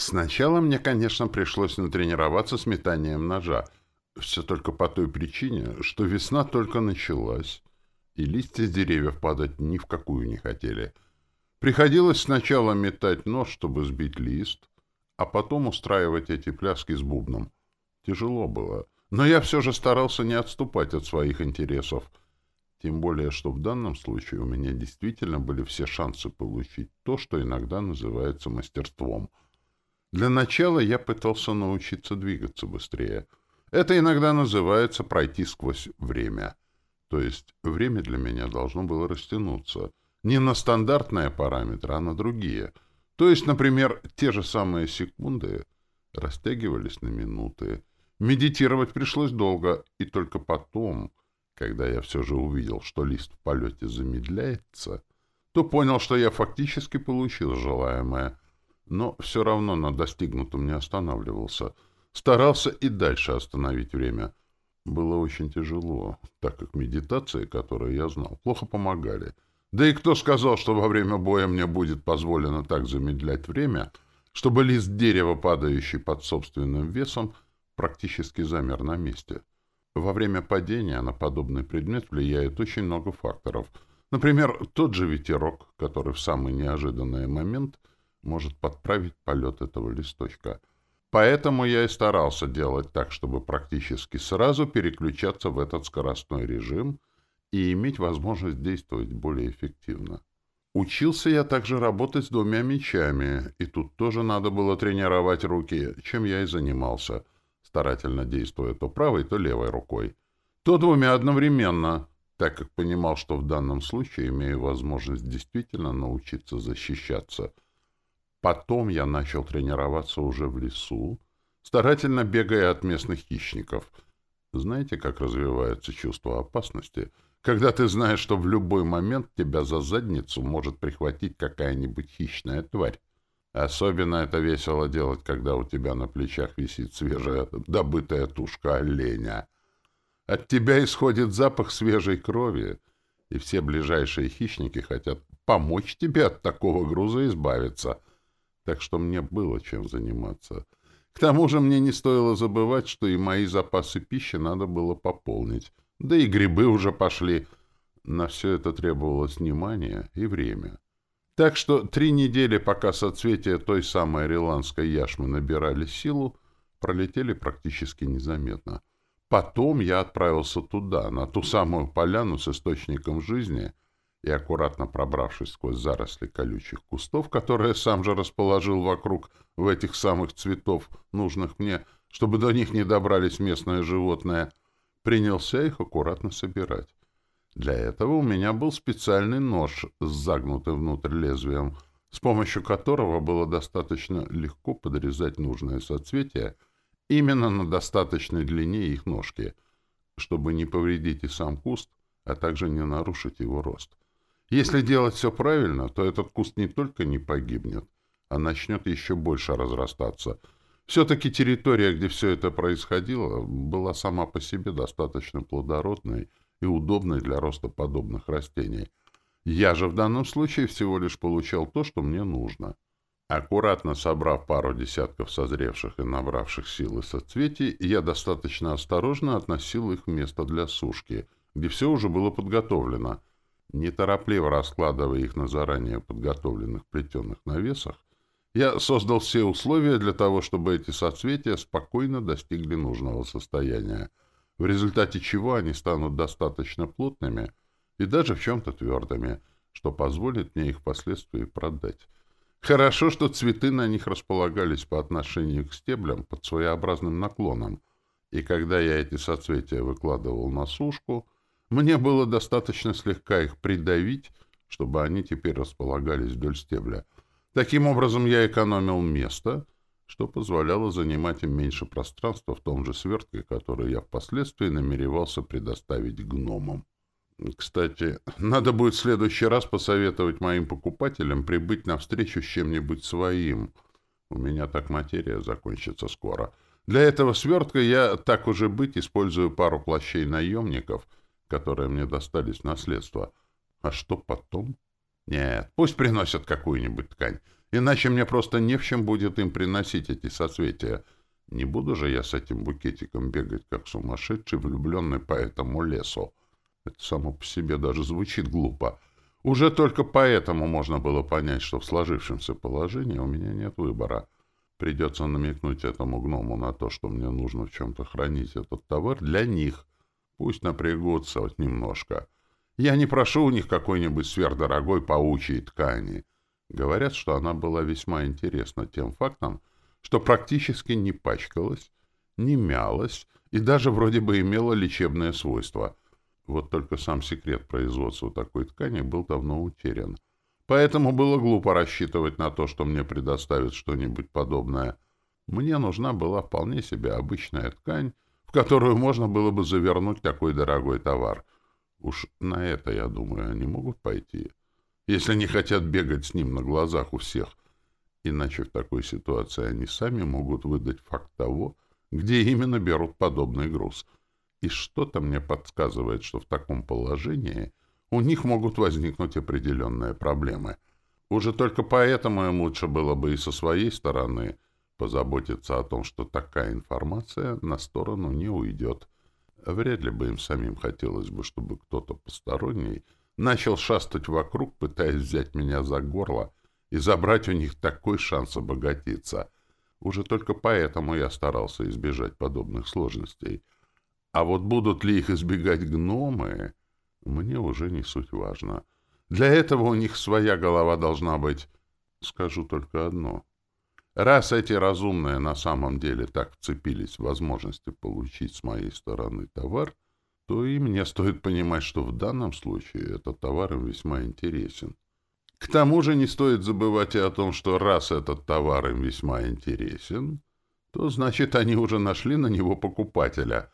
Сначала мне, конечно, пришлось натренироваться с метанием ножа. Все только по той причине, что весна только началась, и листья с деревьев падать ни в какую не хотели. Приходилось сначала метать нож, чтобы сбить лист, а потом устраивать эти пляски с бубном. Тяжело было, но я все же старался не отступать от своих интересов. Тем более, что в данном случае у меня действительно были все шансы получить то, что иногда называется мастерством — для начала я пытался научиться двигаться быстрее. Это иногда называется пройти сквозь время. То есть время для меня должно было растянуться. Не на стандартные параметры, а на другие. То есть, например, те же самые секунды растягивались на минуты. Медитировать пришлось долго, и только потом, когда я все же увидел, что лист в полете замедляется, то понял, что я фактически получил желаемое — но все равно на достигнутом не останавливался. Старался и дальше остановить время. Было очень тяжело, так как медитации, которые я знал, плохо помогали. Да и кто сказал, что во время боя мне будет позволено так замедлять время, чтобы лист дерева, падающий под собственным весом, практически замер на месте? Во время падения на подобный предмет влияет очень много факторов. Например, тот же ветерок, который в самый неожиданный момент — может подправить полет этого листочка. Поэтому я и старался делать так, чтобы практически сразу переключаться в этот скоростной режим и иметь возможность действовать более эффективно. Учился я также работать с двумя мечами, и тут тоже надо было тренировать руки, чем я и занимался, старательно действуя то правой, то левой рукой. То двумя одновременно, так как понимал, что в данном случае имею возможность действительно научиться защищаться — Потом я начал тренироваться уже в лесу, старательно бегая от местных хищников. Знаете, как развивается чувство опасности, когда ты знаешь, что в любой момент тебя за задницу может прихватить какая-нибудь хищная тварь? Особенно это весело делать, когда у тебя на плечах висит свежая добытая тушка оленя. От тебя исходит запах свежей крови, и все ближайшие хищники хотят помочь тебе от такого груза избавиться — так что мне было чем заниматься. К тому же мне не стоило забывать, что и мои запасы пищи надо было пополнить. Да и грибы уже пошли. На все это требовалось внимание и время. Так что три недели, пока соцветия той самой риландской яшмы набирали силу, пролетели практически незаметно. Потом я отправился туда, на ту самую поляну с источником жизни — и, аккуратно пробравшись сквозь заросли колючих кустов, которые сам же расположил вокруг в этих самых цветов, нужных мне, чтобы до них не добрались местные животные, принялся их аккуратно собирать. Для этого у меня был специальный нож с загнутым внутрь лезвием, с помощью которого было достаточно легко подрезать нужное соцветие именно на достаточной длине их ножки, чтобы не повредить и сам куст, а также не нарушить его рост. Если делать все правильно, то этот куст не только не погибнет, а начнет еще больше разрастаться. Все-таки территория, где все это происходило, была сама по себе достаточно плодородной и удобной для роста подобных растений. Я же в данном случае всего лишь получал то, что мне нужно. Аккуратно собрав пару десятков созревших и набравших силы соцветий, я достаточно осторожно относил их в место для сушки, где все уже было подготовлено — Неторопливо раскладывая их на заранее подготовленных плетеных навесах, я создал все условия для того, чтобы эти соцветия спокойно достигли нужного состояния, в результате чего они станут достаточно плотными и даже в чем-то твердыми, что позволит мне их впоследствии продать. Хорошо, что цветы на них располагались по отношению к стеблям под своеобразным наклоном, и когда я эти соцветия выкладывал на сушку — мне было достаточно слегка их придавить, чтобы они теперь располагались вдоль стебля. Таким образом, я экономил место, что позволяло занимать им меньше пространства в том же свертке, который я впоследствии намеревался предоставить гномам. Кстати, надо будет в следующий раз посоветовать моим покупателям прибыть навстречу с чем-нибудь своим. У меня так материя закончится скоро. Для этого свертка я, так уже быть, использую пару плащей наемников — которые мне достались в наследство. А что потом? Нет, пусть приносят какую-нибудь ткань. Иначе мне просто не в чем будет им приносить эти соцветия. Не буду же я с этим букетиком бегать, как сумасшедший, влюбленный по этому лесу. Это само по себе даже звучит глупо. Уже только поэтому можно было понять, что в сложившемся положении у меня нет выбора. Придется намекнуть этому гному на то, что мне нужно в чем-то хранить этот товар для них. Пусть напрягутся вот немножко. Я не прошу у них какой-нибудь сверхдорогой паучьей ткани. Говорят, что она была весьма интересна тем фактом, что практически не пачкалась, не мялась и даже вроде бы имела лечебное свойство. Вот только сам секрет производства такой ткани был давно утерян. Поэтому было глупо рассчитывать на то, что мне предоставят что-нибудь подобное. Мне нужна была вполне себе обычная ткань, в которую можно было бы завернуть такой дорогой товар. Уж на это, я думаю, они могут пойти если не хотят бегать с ним на глазах у всех. Иначе в такой ситуации они сами могут выдать факт того, где именно берут подобный груз. И что-то мне подсказывает, что в таком положении у них могут возникнуть определенные проблемы. Уже только поэтому им лучше было бы и со своей стороны позаботиться о том, что такая информация на сторону не уйдет. Вряд ли бы им самим хотелось бы, чтобы кто-то посторонний начал шастать вокруг, пытаясь взять меня за горло и забрать у них такой шанс обогатиться. Уже только поэтому я старался избежать подобных сложностей. А вот будут ли их избегать гномы, мне уже не суть важно. Для этого у них своя голова должна быть. Скажу только одно. Раз эти разумные на самом деле так вцепились в возможности получить с моей стороны товар — то и мне стоит понимать, что в данном случае этот товар им весьма интересен. К тому же не стоит забывать и о том, что раз этот товар им весьма интересен, то значит они уже нашли на него покупателя.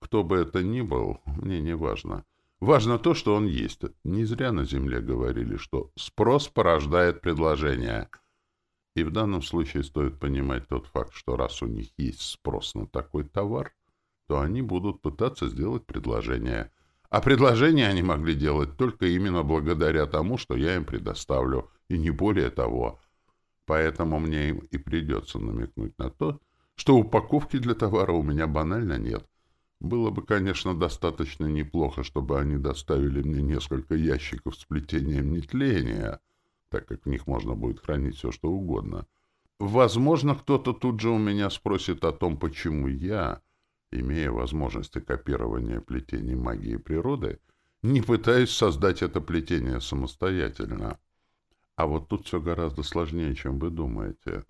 Кто бы это ни был, мне не важно. Важно то, что он есть. Не зря на Земле говорили, что спрос порождает предложение. И в данном случае стоит понимать тот факт, что раз у них есть спрос на такой товар, то они будут пытаться сделать предложение. А предложение они могли делать только именно благодаря тому, что я им предоставлю, и не более того. Поэтому мне им и придется намекнуть на то, что упаковки для товара у меня банально нет. Было бы, конечно, достаточно неплохо, чтобы они доставили мне несколько ящиков с плетением нетления, так как в них можно будет хранить все, что угодно. Возможно, кто-то тут же у меня спросит о том, почему я имея возможности копирования плетений магии природы, не пытаюсь создать это плетение самостоятельно. А вот тут все гораздо сложнее, чем вы думаете.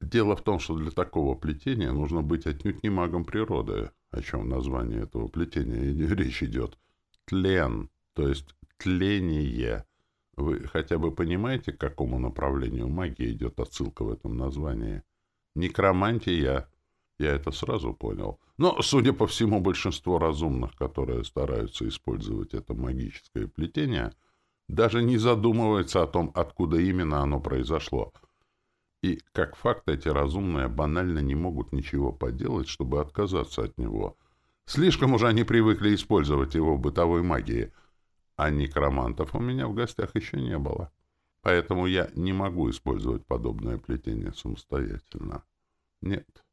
Дело в том, что для такого плетения нужно быть отнюдь не магом природы, о чем название этого плетения речь идет. Тлен, то есть тление. Вы хотя бы понимаете, к какому направлению магии идет отсылка в этом названии? Некромантия я это сразу понял. Но, судя по всему, большинство разумных, которые стараются использовать это магическое плетение, даже не задумывается о том, откуда именно оно произошло. И, как факт, эти разумные банально не могут ничего поделать, чтобы отказаться от него. Слишком уже они привыкли использовать его в бытовой магии, а некромантов у меня в гостях еще не было. Поэтому я не могу использовать подобное плетение самостоятельно. Нет.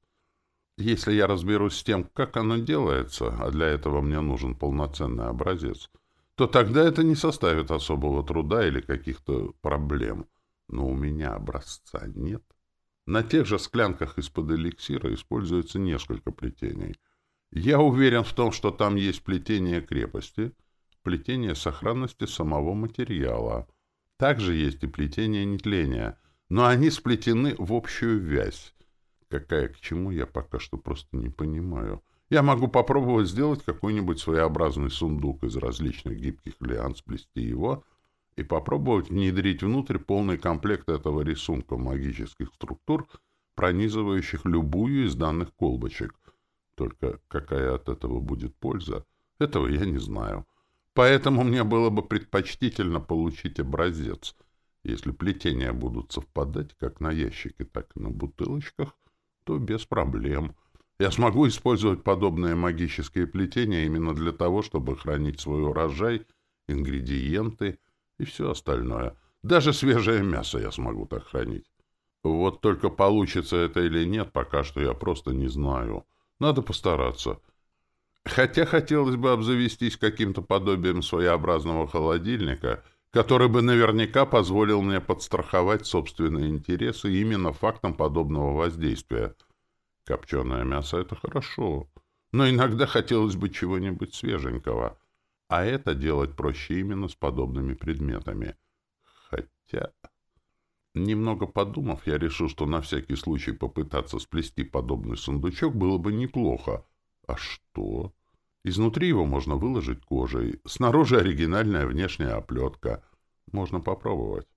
Если я разберусь с тем, как оно делается, а для этого мне нужен полноценный образец, то тогда это не составит особого труда или каких-то проблем. Но у меня образца нет. На тех же склянках из-под эликсира используется несколько плетений. Я уверен в том, что там есть плетение крепости, плетение сохранности самого материала. Также есть и плетение нетления, но они сплетены в общую вязь, какая к чему, я пока что просто не понимаю. Я могу попробовать сделать какой-нибудь своеобразный сундук из различных гибких лиан, сплести его и попробовать внедрить внутрь полный комплект этого рисунка магических структур, пронизывающих любую из данных колбочек. Только какая от этого будет польза, этого я не знаю. Поэтому мне было бы предпочтительно получить образец. Если плетения будут совпадать как на ящике, так и на бутылочках — то без проблем. Я смогу использовать подобные магические плетения именно для того, чтобы хранить свой урожай, ингредиенты и все остальное. Даже свежее мясо я смогу так хранить. Вот только получится это или нет, пока что я просто не знаю. Надо постараться. Хотя хотелось бы обзавестись каким-то подобием своеобразного холодильника, который бы наверняка позволил мне подстраховать собственные интересы именно фактом подобного воздействия. Копченое мясо — это хорошо, но иногда хотелось бы чего-нибудь свеженького, а это делать проще именно с подобными предметами. Хотя... Немного подумав, я решил, что на всякий случай попытаться сплести подобный сундучок было бы неплохо. А что? Изнутри его можно выложить кожей, снаружи оригинальная внешняя оплетка. Можно попробовать.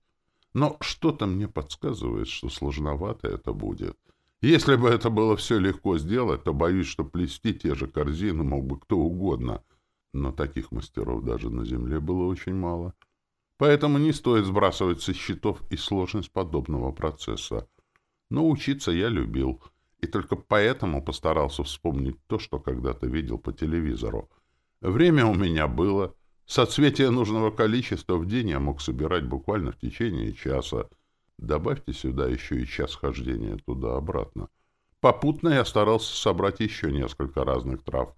Но что-то мне подсказывает, что сложновато это будет. Если бы это было все легко сделать, то боюсь, что плести те же корзины мог бы кто угодно. Но таких мастеров даже на земле было очень мало. Поэтому не стоит сбрасывать со счетов и сложность подобного процесса. Но учиться я любил — и только поэтому постарался вспомнить то, что когда-то видел по телевизору. Время у меня было. Соцветия нужного количества в день я мог собирать буквально в течение часа. Добавьте сюда еще и час хождения туда-обратно. Попутно я старался собрать еще несколько разных трав.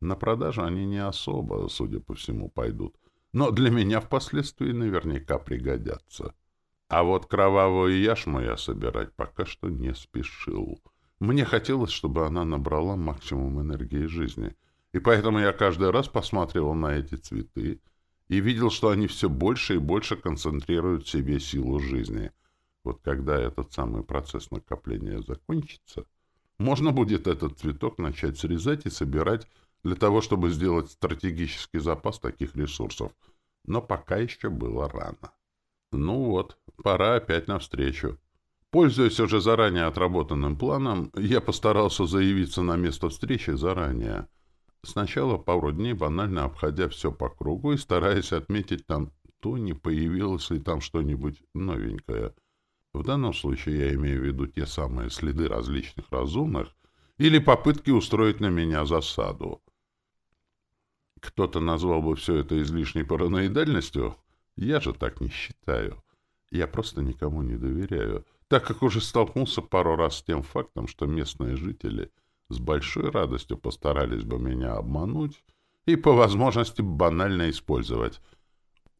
На продажу они не особо, судя по всему, пойдут. Но для меня впоследствии наверняка пригодятся. А вот кровавую яшму я собирать пока что не спешил. Мне хотелось, чтобы она набрала максимум энергии жизни, и поэтому я каждый раз посматривал на эти цветы и видел, что они все больше и больше концентрируют в себе силу жизни. Вот когда этот самый процесс накопления закончится, можно будет этот цветок начать срезать и собирать для того, чтобы сделать стратегический запас таких ресурсов. Но пока еще было рано. Ну вот, пора опять навстречу. Пользуясь уже заранее отработанным планом, я постарался заявиться на место встречи заранее. Сначала пару дней банально обходя все по кругу и стараясь отметить там, то не появилось ли там что-нибудь новенькое. В данном случае я имею в виду те самые следы различных разумных или попытки устроить на меня засаду. Кто-то назвал бы все это излишней параноидальностью. Я же так не считаю. Я просто никому не доверяю так как уже столкнулся пару раз с тем фактом, что местные жители с большой радостью постарались бы меня обмануть и по возможности банально использовать.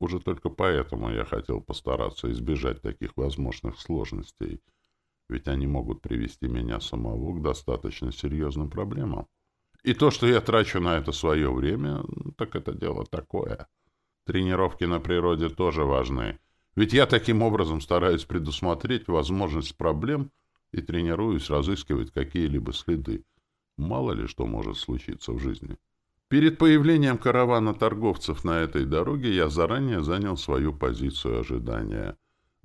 Уже только поэтому я хотел постараться избежать таких возможных сложностей, ведь они могут привести меня самого к достаточно серьезным проблемам. И то, что я трачу на это свое время, так это дело такое. Тренировки на природе тоже важны, ведь я таким образом стараюсь предусмотреть возможность проблем и тренируюсь разыскивать какие-либо следы. Мало ли что может случиться в жизни. Перед появлением каравана торговцев на этой дороге я заранее занял свою позицию ожидания.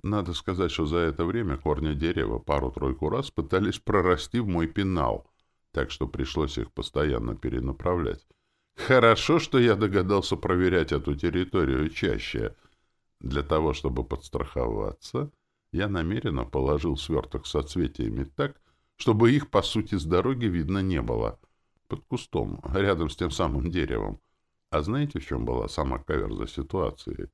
Надо сказать, что за это время корни дерева пару-тройку раз пытались прорасти в мой пенал, так что пришлось их постоянно перенаправлять. Хорошо, что я догадался проверять эту территорию чаще — для того, чтобы подстраховаться, я намеренно положил сверток соцветиями так, чтобы их, по сути, с дороги видно не было. Под кустом, рядом с тем самым деревом. А знаете, в чем была сама каверза ситуации?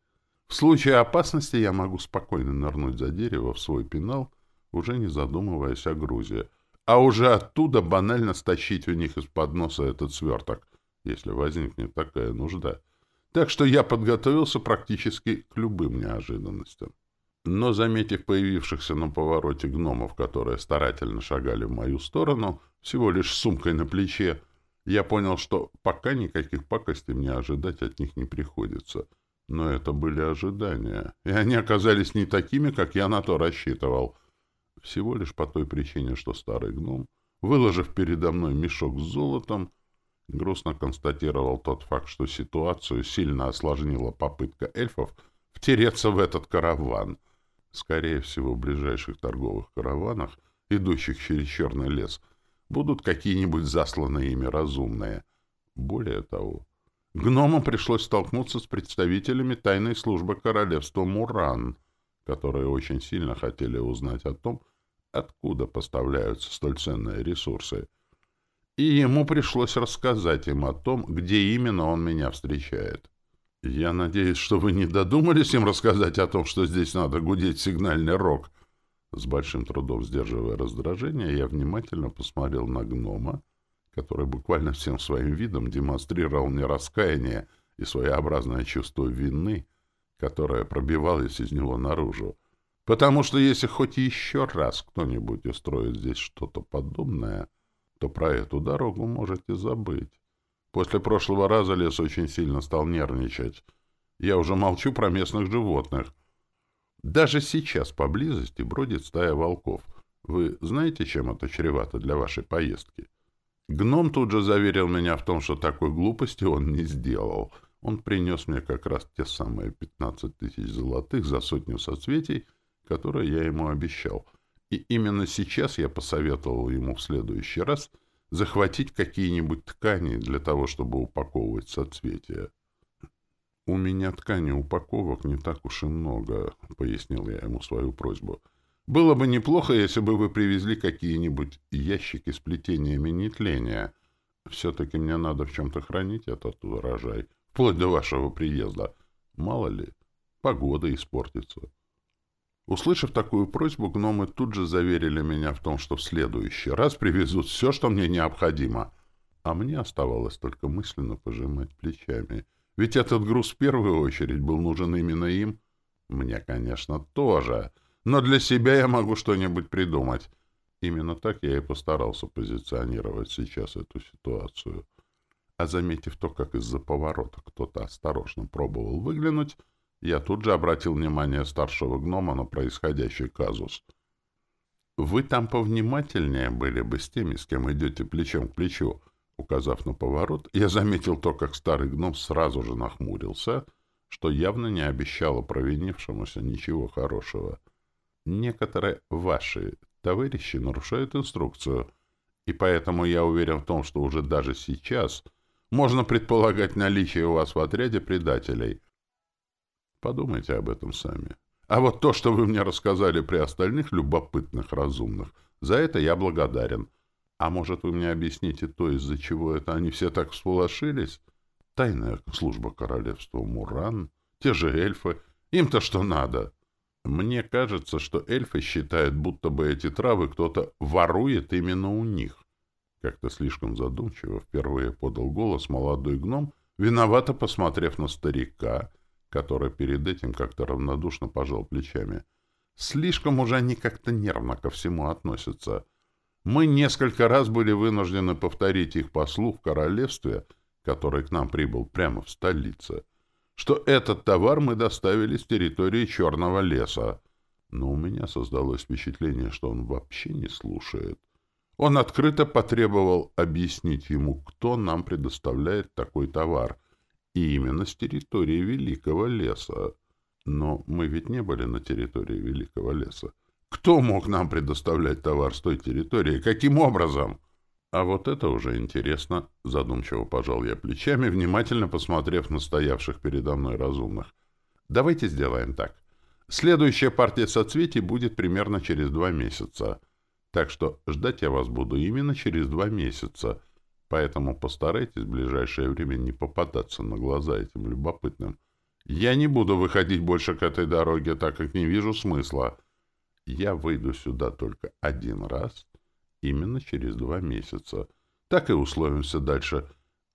В случае опасности я могу спокойно нырнуть за дерево в свой пенал, уже не задумываясь о грузе, а уже оттуда банально стащить у них из-под носа этот сверток, если возникнет такая нужда. Так что я подготовился практически к любым неожиданностям. Но, заметив появившихся на повороте гномов, которые старательно шагали в мою сторону, всего лишь с сумкой на плече, я понял, что пока никаких пакостей мне ожидать от них не приходится. Но это были ожидания, и они оказались не такими, как я на то рассчитывал. Всего лишь по той причине, что старый гном, выложив передо мной мешок с золотом, грустно констатировал тот факт, что ситуацию сильно осложнила попытка эльфов втереться в этот караван. Скорее всего, в ближайших торговых караванах, идущих через черный лес, будут какие-нибудь засланные ими разумные. Более того, гномам пришлось столкнуться с представителями тайной службы королевства Муран, которые очень сильно хотели узнать о том, откуда поставляются столь ценные ресурсы — и ему пришлось рассказать им о том, где именно он меня встречает. «Я надеюсь, что вы не додумались им рассказать о том, что здесь надо гудеть сигнальный рог?» С большим трудом сдерживая раздражение, я внимательно посмотрел на гнома, который буквально всем своим видом демонстрировал мне раскаяние и своеобразное чувство вины, которое пробивалось из него наружу. Потому что если хоть еще раз кто-нибудь устроит здесь что-то подобное, то про эту дорогу можете забыть. После прошлого раза лес очень сильно стал нервничать. Я уже молчу про местных животных. Даже сейчас поблизости бродит стая волков. Вы знаете, чем это чревато для вашей поездки? Гном тут же заверил меня в том, что такой глупости он не сделал. Он принес мне как раз те самые пятнадцать тысяч золотых за сотню соцветий, которые я ему обещал. И именно сейчас я посоветовал ему в следующий раз — захватить какие-нибудь ткани для того, чтобы упаковывать соцветия. «У меня ткани упаковок не так уж и много», — пояснил я ему свою просьбу. «Было бы неплохо, если бы вы привезли какие-нибудь ящики с плетениями нетления. Все-таки мне надо в чем-то хранить этот урожай, вплоть до вашего приезда. Мало ли, погода испортится». Услышав такую просьбу, гномы тут же заверили меня в том, что в следующий раз привезут все, что мне необходимо. А мне оставалось только мысленно пожимать плечами. Ведь этот груз в первую очередь был нужен именно им. Мне, конечно, тоже. Но для себя я могу что-нибудь придумать. Именно так я и постарался позиционировать сейчас эту ситуацию. А заметив то, как из-за поворота кто-то осторожно пробовал выглянуть, я тут же обратил внимание старшего гнома на происходящий казус. «Вы там повнимательнее были бы с теми, с кем идете плечом к плечу». Указав на поворот, я заметил то, как старый гном сразу же нахмурился, что явно не обещало провинившемуся ничего хорошего. Некоторые ваши товарищи нарушают инструкцию, и поэтому я уверен в том, что уже даже сейчас можно предполагать наличие у вас в отряде предателей — Подумайте об этом сами. А вот то, что вы мне рассказали при остальных любопытных разумных, за это я благодарен. А может, вы мне объясните то, из-за чего это они все так всполошились? Тайная служба королевства Муран, те же эльфы, им-то что надо? Мне кажется, что эльфы считают, будто бы эти травы кто-то ворует именно у них. Как-то слишком задумчиво впервые подал голос молодой гном, виновато посмотрев на старика — который перед этим как-то равнодушно пожал плечами. Слишком уже они как-то нервно ко всему относятся. Мы несколько раз были вынуждены повторить их послу в королевстве, который к нам прибыл прямо в столице, что этот товар мы доставили с территории Черного леса. Но у меня создалось впечатление, что он вообще не слушает. Он открыто потребовал объяснить ему, кто нам предоставляет такой товар — и именно с территории Великого леса. Но мы ведь не были на территории Великого леса. Кто мог нам предоставлять товар с той территории? Каким образом? А вот это уже интересно. Задумчиво пожал я плечами, внимательно посмотрев на стоявших передо мной разумных. Давайте сделаем так. Следующая партия соцветий будет примерно через два месяца. Так что ждать я вас буду именно через два месяца — Поэтому постарайтесь в ближайшее время не попадаться на глаза этим любопытным. Я не буду выходить больше к этой дороге, так как не вижу смысла. Я выйду сюда только один раз, именно через два месяца. Так и условимся дальше.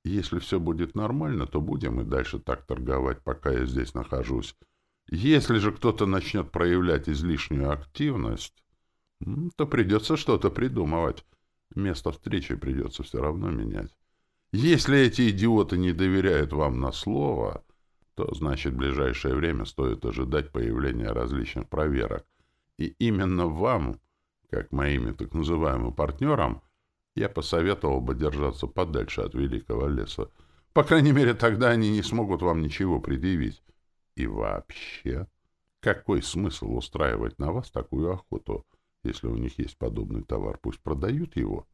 Если все будет нормально, то будем и дальше так торговать, пока я здесь нахожусь. Если же кто-то начнет проявлять излишнюю активность, то придется что-то придумывать. Место встречи придется все равно менять. Если эти идиоты не доверяют вам на слово, то, значит, в ближайшее время стоит ожидать появления различных проверок. И именно вам, как моими так называемым партнерам, я посоветовал бы держаться подальше от Великого леса. По крайней мере, тогда они не смогут вам ничего предъявить. И вообще, какой смысл устраивать на вас такую охоту? Если у них есть подобный товар, пусть продают его.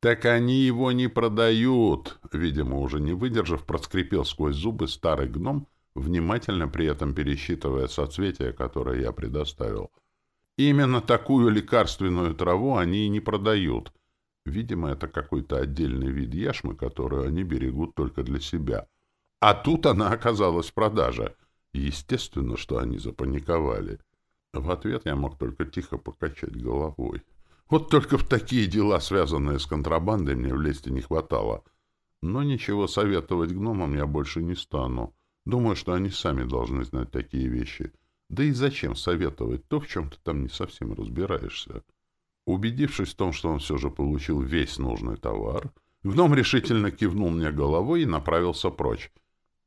Так они его не продают, видимо, уже не выдержав, проскрипел сквозь зубы старый гном, внимательно при этом пересчитывая соцветия, которые я предоставил. Именно такую лекарственную траву они и не продают. Видимо, это какой-то отдельный вид яшмы, которую они берегут только для себя. А тут она оказалась в продаже. Естественно, что они запаниковали. В ответ я мог только тихо покачать головой. Вот только в такие дела, связанные с контрабандой, мне влезть и не хватало. Но ничего советовать гномам я больше не стану. Думаю, что они сами должны знать такие вещи. Да и зачем советовать то, в чем ты там не совсем разбираешься? Убедившись в том, что он все же получил весь нужный товар, гном решительно кивнул мне головой и направился прочь.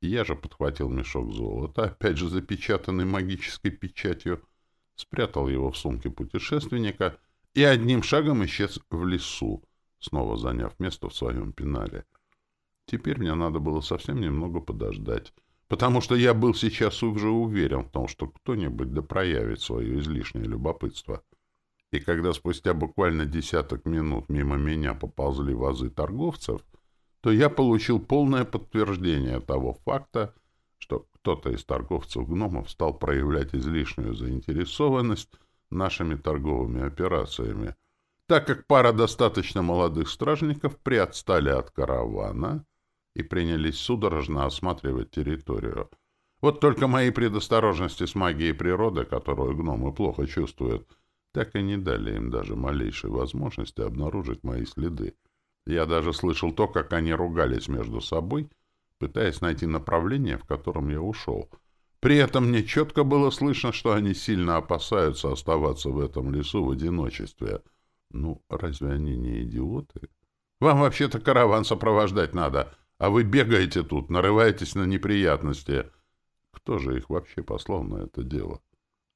Я же подхватил мешок золота, опять же запечатанный магической печатью, спрятал его в сумке путешественника и одним шагом исчез в лесу, снова заняв место в своем пенале. Теперь мне надо было совсем немного подождать, потому что я был сейчас уже уверен в том, что кто-нибудь да проявит свое излишнее любопытство. И когда спустя буквально десяток минут мимо меня поползли вазы торговцев, то я получил полное подтверждение того факта, что кто-то из торговцев-гномов стал проявлять излишнюю заинтересованность нашими торговыми операциями, так как пара достаточно молодых стражников приотстали от каравана и принялись судорожно осматривать территорию. Вот только мои предосторожности с магией природы, которую гномы плохо чувствуют, так и не дали им даже малейшей возможности обнаружить мои следы. Я даже слышал то, как они ругались между собой, пытаясь найти направление, в котором я ушел. При этом мне четко было слышно, что они сильно опасаются оставаться в этом лесу в одиночестве. Ну, разве они не идиоты? Вам вообще-то караван сопровождать надо, а вы бегаете тут, нарываетесь на неприятности. Кто же их вообще послал на это дело?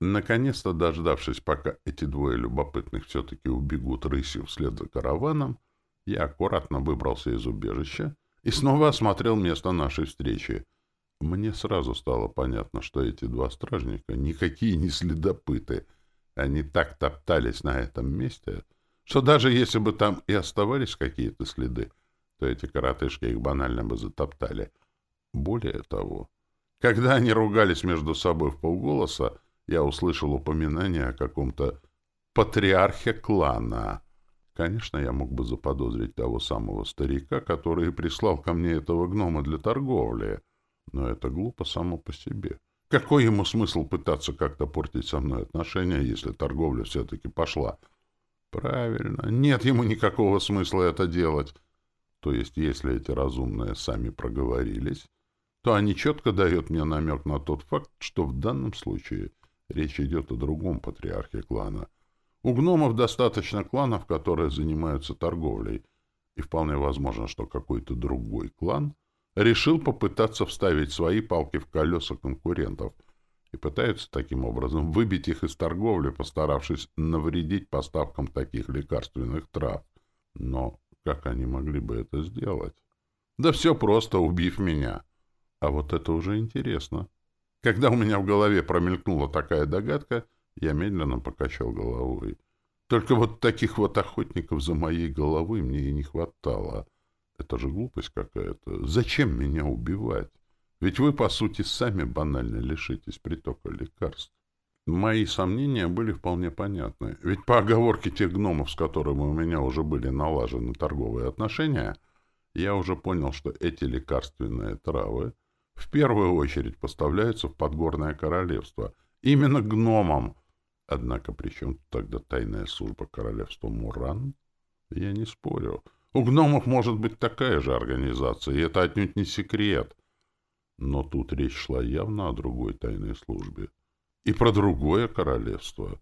Наконец-то, дождавшись, пока эти двое любопытных все-таки убегут рысью вслед за караваном, я аккуратно выбрался из убежища и снова осмотрел место нашей встречи. Мне сразу стало понятно, что эти два стражника никакие не следопыты. Они так топтались на этом месте, что даже если бы там и оставались какие-то следы, то эти коротышки их банально бы затоптали. Более того, когда они ругались между собой в полголоса, я услышал упоминание о каком-то патриархе клана — Конечно, я мог бы заподозрить того самого старика, который прислал ко мне этого гнома для торговли, но это глупо само по себе. Какой ему смысл пытаться как-то портить со мной отношения, если торговля все-таки пошла? Правильно, нет ему никакого смысла это делать. То есть, если эти разумные сами проговорились, то они четко дают мне намек на тот факт, что в данном случае речь идет о другом патриархе клана — у гномов достаточно кланов, которые занимаются торговлей, и вполне возможно, что какой-то другой клан решил попытаться вставить свои палки в колеса конкурентов и пытается таким образом выбить их из торговли, постаравшись навредить поставкам таких лекарственных трав. Но как они могли бы это сделать? Да все просто, убив меня. А вот это уже интересно. Когда у меня в голове промелькнула такая догадка — я медленно покачал головой. Только вот таких вот охотников за моей головой мне и не хватало. Это же глупость какая-то. Зачем меня убивать? Ведь вы, по сути, сами банально лишитесь притока лекарств. Мои сомнения были вполне понятны. Ведь по оговорке тех гномов, с которыми у меня уже были налажены торговые отношения, я уже понял, что эти лекарственные травы в первую очередь поставляются в Подгорное Королевство. Именно гномам, Однако при чем тогда тайная служба королевства Муран? Я не спорю. У гномов может быть такая же организация, и это отнюдь не секрет. Но тут речь шла явно о другой тайной службе. И про другое королевство.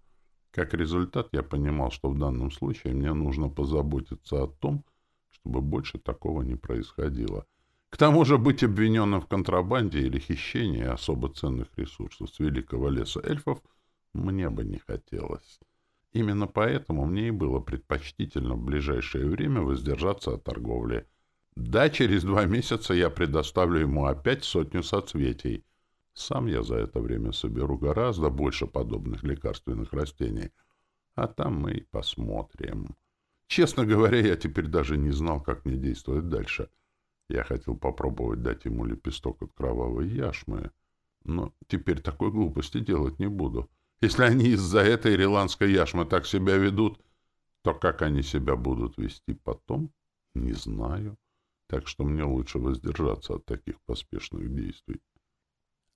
Как результат, я понимал, что в данном случае мне нужно позаботиться о том, чтобы больше такого не происходило. К тому же быть обвиненным в контрабанде или хищении особо ценных ресурсов с великого леса эльфов — мне бы не хотелось. Именно поэтому мне и было предпочтительно в ближайшее время воздержаться от торговли. Да, через два месяца я предоставлю ему опять сотню соцветий. Сам я за это время соберу гораздо больше подобных лекарственных растений. А там мы и посмотрим. Честно говоря, я теперь даже не знал, как мне действовать дальше. Я хотел попробовать дать ему лепесток от кровавой яшмы, но теперь такой глупости делать не буду. Если они из-за этой ирландской яшмы так себя ведут, то как они себя будут вести потом, не знаю. так что мне лучше воздержаться от таких поспешных действий.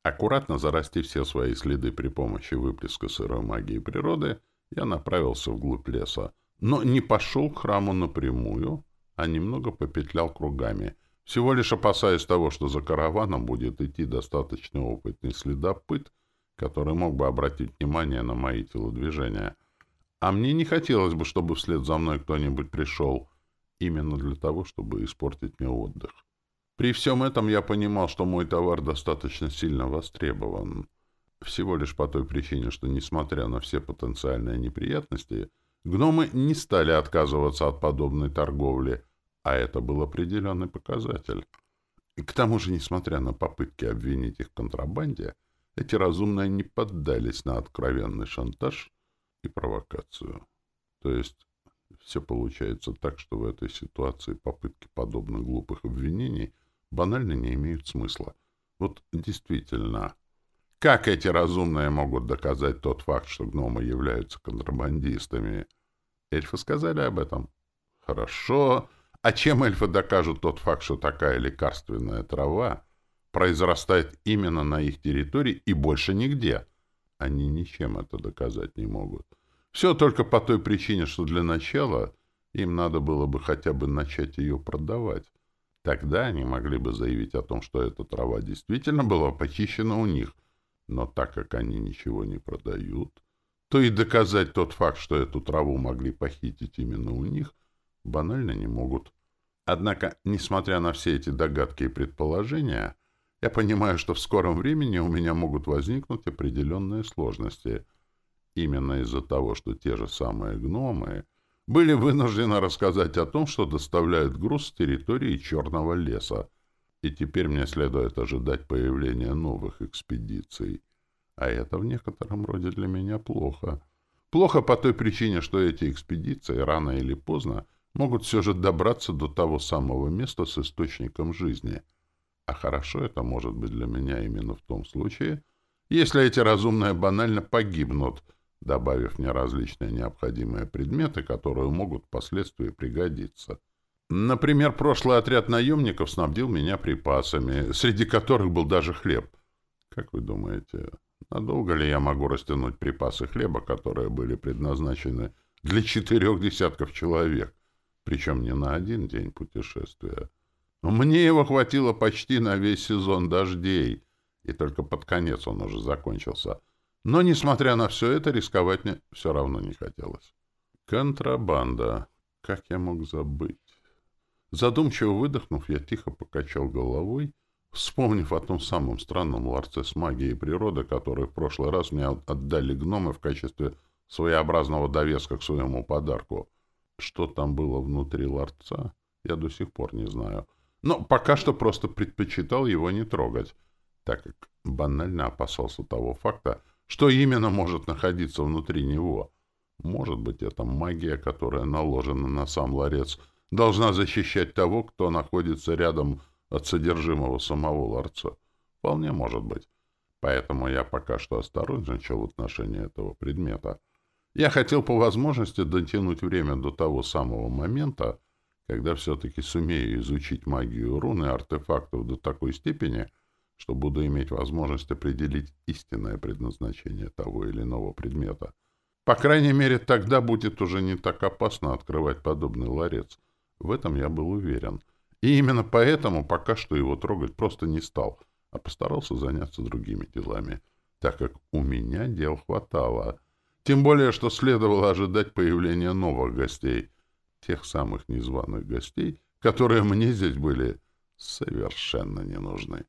Аккуратно зарасти все свои следы при помощи выплеска сырой магии природы, я направился вглубь леса, но не пошел к храму напрямую, а немного попетлял кругами, всего лишь опасаясь того, что за караваном будет идти достаточно опытный следопыт, который мог бы обратить внимание на мои телодвижения. А мне не хотелось бы, чтобы вслед за мной кто-нибудь пришел, именно для того, чтобы испортить мне отдых. При всем этом я понимал, что мой товар достаточно сильно востребован. Всего лишь по той причине, что, несмотря на все потенциальные неприятности, гномы не стали отказываться от подобной торговли, а это был определенный показатель. К тому же, несмотря на попытки обвинить их в контрабанде, эти разумные не поддались на откровенный шантаж и провокацию. То есть все получается так, что в этой ситуации попытки подобных глупых обвинений банально не имеют смысла. Вот действительно, как эти разумные могут доказать тот факт, что гномы являются контрабандистами? Эльфы сказали об этом. Хорошо. А чем эльфы докажут тот факт, что такая лекарственная трава произрастает именно на их территории и больше нигде? Они ничем это доказать не могут. Все только по той причине, что для начала им надо было бы хотя бы начать ее продавать. Тогда они могли бы заявить о том, что эта трава действительно была похищена у них. Но так как они ничего не продают, то и доказать тот факт, что эту траву могли похитить именно у них, банально не могут. Однако, несмотря на все эти догадки и предположения, я понимаю, что в скором времени у меня могут возникнуть определенные сложности — Именно из-за того, что те же самые гномы были вынуждены рассказать о том, что доставляют груз с территории Черного леса, и теперь мне следует ожидать появления новых экспедиций. А это в некотором роде для меня плохо. Плохо по той причине, что эти экспедиции рано или поздно могут все же добраться до того самого места с источником жизни. А хорошо это может быть для меня именно в том случае, если эти разумные банально погибнут — добавив мне различные необходимые предметы, которые могут впоследствии пригодиться. Например, прошлый отряд наемников снабдил меня припасами, среди которых был даже хлеб. Как вы думаете, надолго ли я могу растянуть припасы хлеба, которые были предназначены для четырех десятков человек, причем не на один день путешествия? Мне его хватило почти на весь сезон дождей, и только под конец он уже закончился — но, несмотря на все это, рисковать мне все равно не хотелось. Контрабанда. Как я мог забыть? Задумчиво выдохнув, я тихо покачал головой, вспомнив о том самом странном ларце с магией природы, который в прошлый раз мне отдали гномы в качестве своеобразного довеска к своему подарку. Что там было внутри ларца, я до сих пор не знаю. Но пока что просто предпочитал его не трогать, так как банально опасался того факта, что именно может находиться внутри него? Может быть, это магия, которая наложена на сам ларец, должна защищать того, кто находится рядом от содержимого самого ларца? Вполне может быть. Поэтому я пока что осторожничал в отношении этого предмета. Я хотел по возможности дотянуть время до того самого момента, когда все-таки сумею изучить магию руны и артефактов до такой степени, что буду иметь возможность определить истинное предназначение того или иного предмета. По крайней мере, тогда будет уже не так опасно открывать подобный ларец. В этом я был уверен. И именно поэтому пока что его трогать просто не стал, а постарался заняться другими делами, так как у меня дел хватало. Тем более, что следовало ожидать появления новых гостей, тех самых незваных гостей, которые мне здесь были совершенно не нужны.